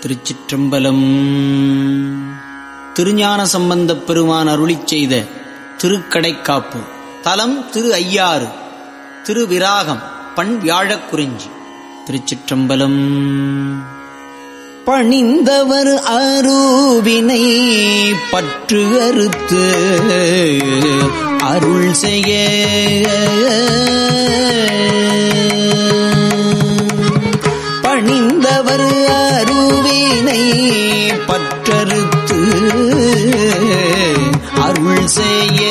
திருச்சிற்றம்பலம். திருஞான சம்பந்தப் பெருமான் அருளிச் செய்த திருக்கடைக்காப்பு. தலம் திரு ஐயாறு திருவிராகம் பண் வியாழக் குறிஞ்சி. திருச்சிற்றம்பலம். பணிந்தவர் அருவினை பற்று அறுத்து அருள் செய்ய அருவினை பற்றறுத்து அருள் செய்ய.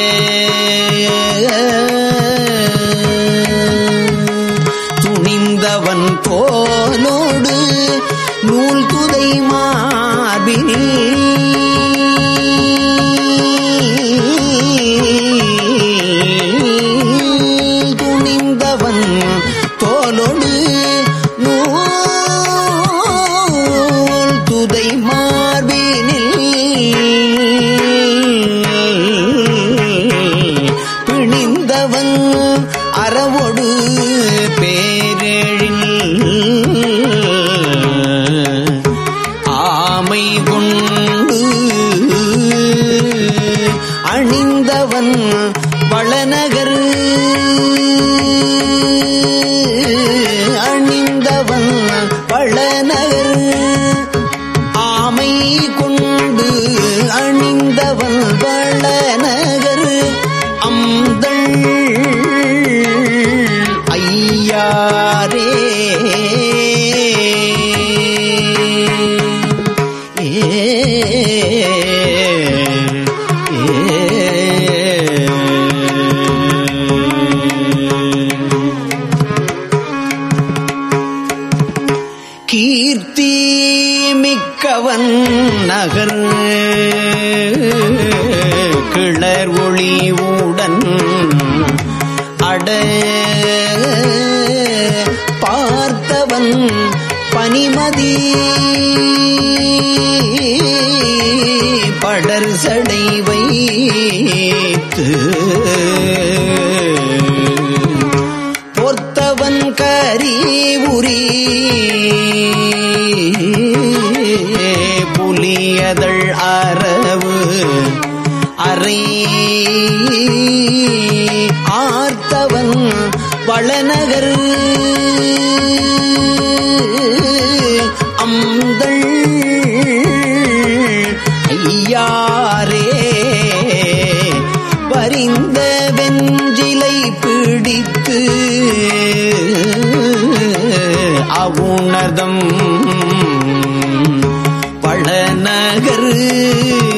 நூல் மார்பினில் பிணிந்தவன் அறவொடு பேரெழில் ஆமை கொண்டு அணிந்தவன் வளநகர் ஐயாரே கீர்த்தி மிக்கவன் நகர் கிளர் ஒளிவுடன் பாதி. படர் சடை வைத்து பொத்தவன் கரி உரி. புலியதழ் அரவு அறை. ஆர்த்தவன் வளநகர். நகரு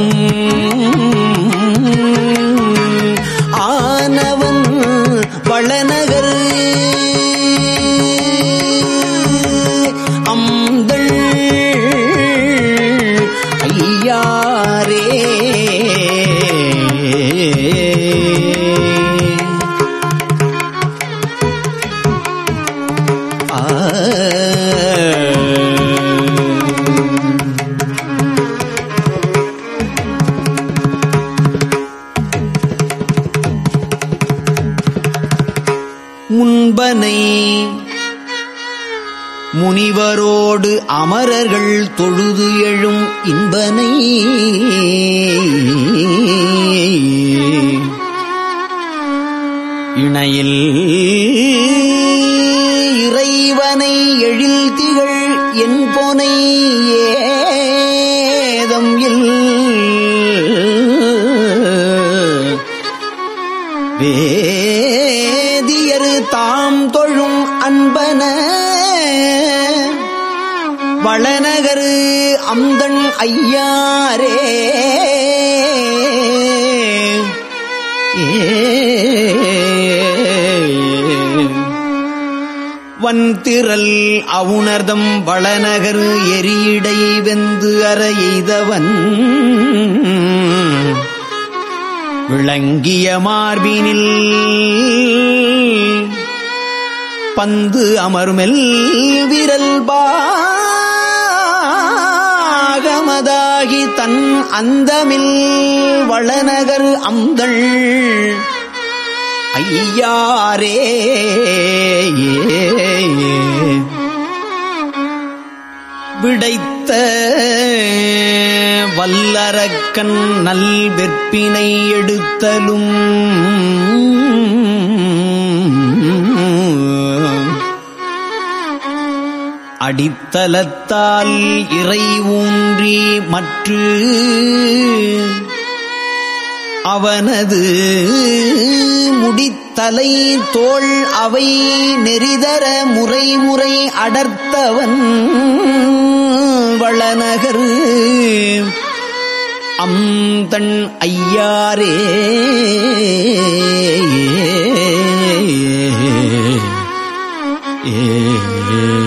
ஆகும் முனிவரோடு அமரர்கள் தொழுது எழும் இன்பனை. இணையில் இறைவனை எழில் திகழ் என் பொனை ஏதம் இல். வேதியரு தாம் தொழும் அன்பன. வளநகரு அந்தன் ஐயாரே. வன்திரல் அவுணர்தம் வளநகர் எரியிடை வெந்து அறையெய்தவன் விளங்கிய மார்பினில் பந்து அமருமெல் விரல்பா அந்தமில் வளநகர் அந்தள் ஐயாரே விடைத்த வல்லரக்கன் நல் வெற்பினை எடுத்தலும். அடித்தலத்தால் இறை ஊன்றி மற்று அவனது முடித்தலை தோல் அவை நெறிதர முறை முறை அடர்த்தவன் வளநகர். அம்தன் ஐயாரே. ஏ.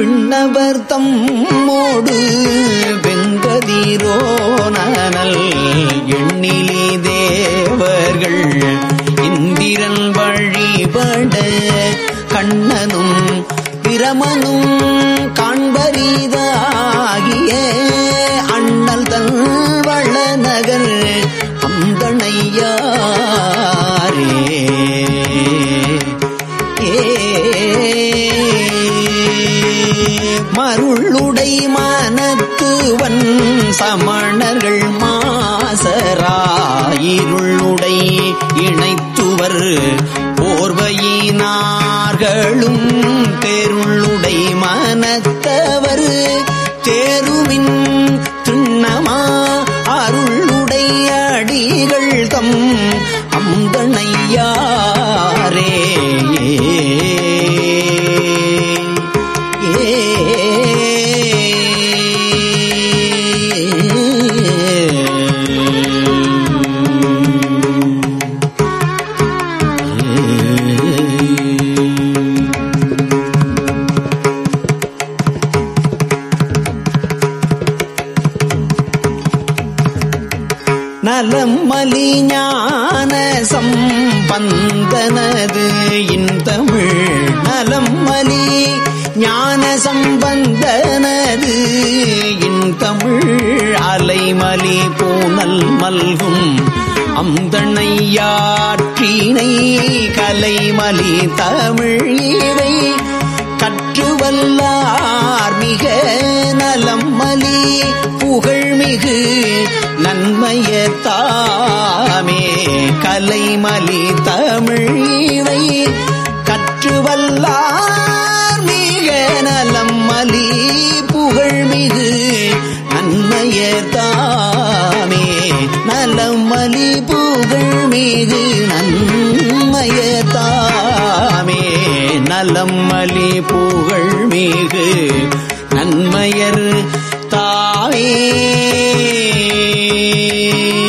பின்னவர் தம்மோடு வெங்கதீரோ நனல். எண்ணிலே தேவர்கள் இந்திரன் வழிபட கண்ணனும் பிரமனும் காண்பரிதாகிய துவர் போர்வையினார்களும் தேருளுடை மனத்தவர். நலம் மலி ஞான சம்பந்தனது இன்தமிழ் நலம் மலி ஞான சம்பந்தனது இன்தமிழ் அலைமலி பூனல் மல்கும் அந்தணையாற்றினை கலைமலி தமிழ் இவை கற்றுவல்லார் மிக நலம் மலி புகழ்மிகு நன்மைய தாமே கலைமலி தமிழீரை கற்றுவல்லார் மிக நலம் மலி புகழ்மிகு. நன்மைய தாமே நலம் மலி புகழ்மிகு. நன்மைய தாமே நலம் மலி புகழ்மிகு. நன்மையர் தாமே ஏ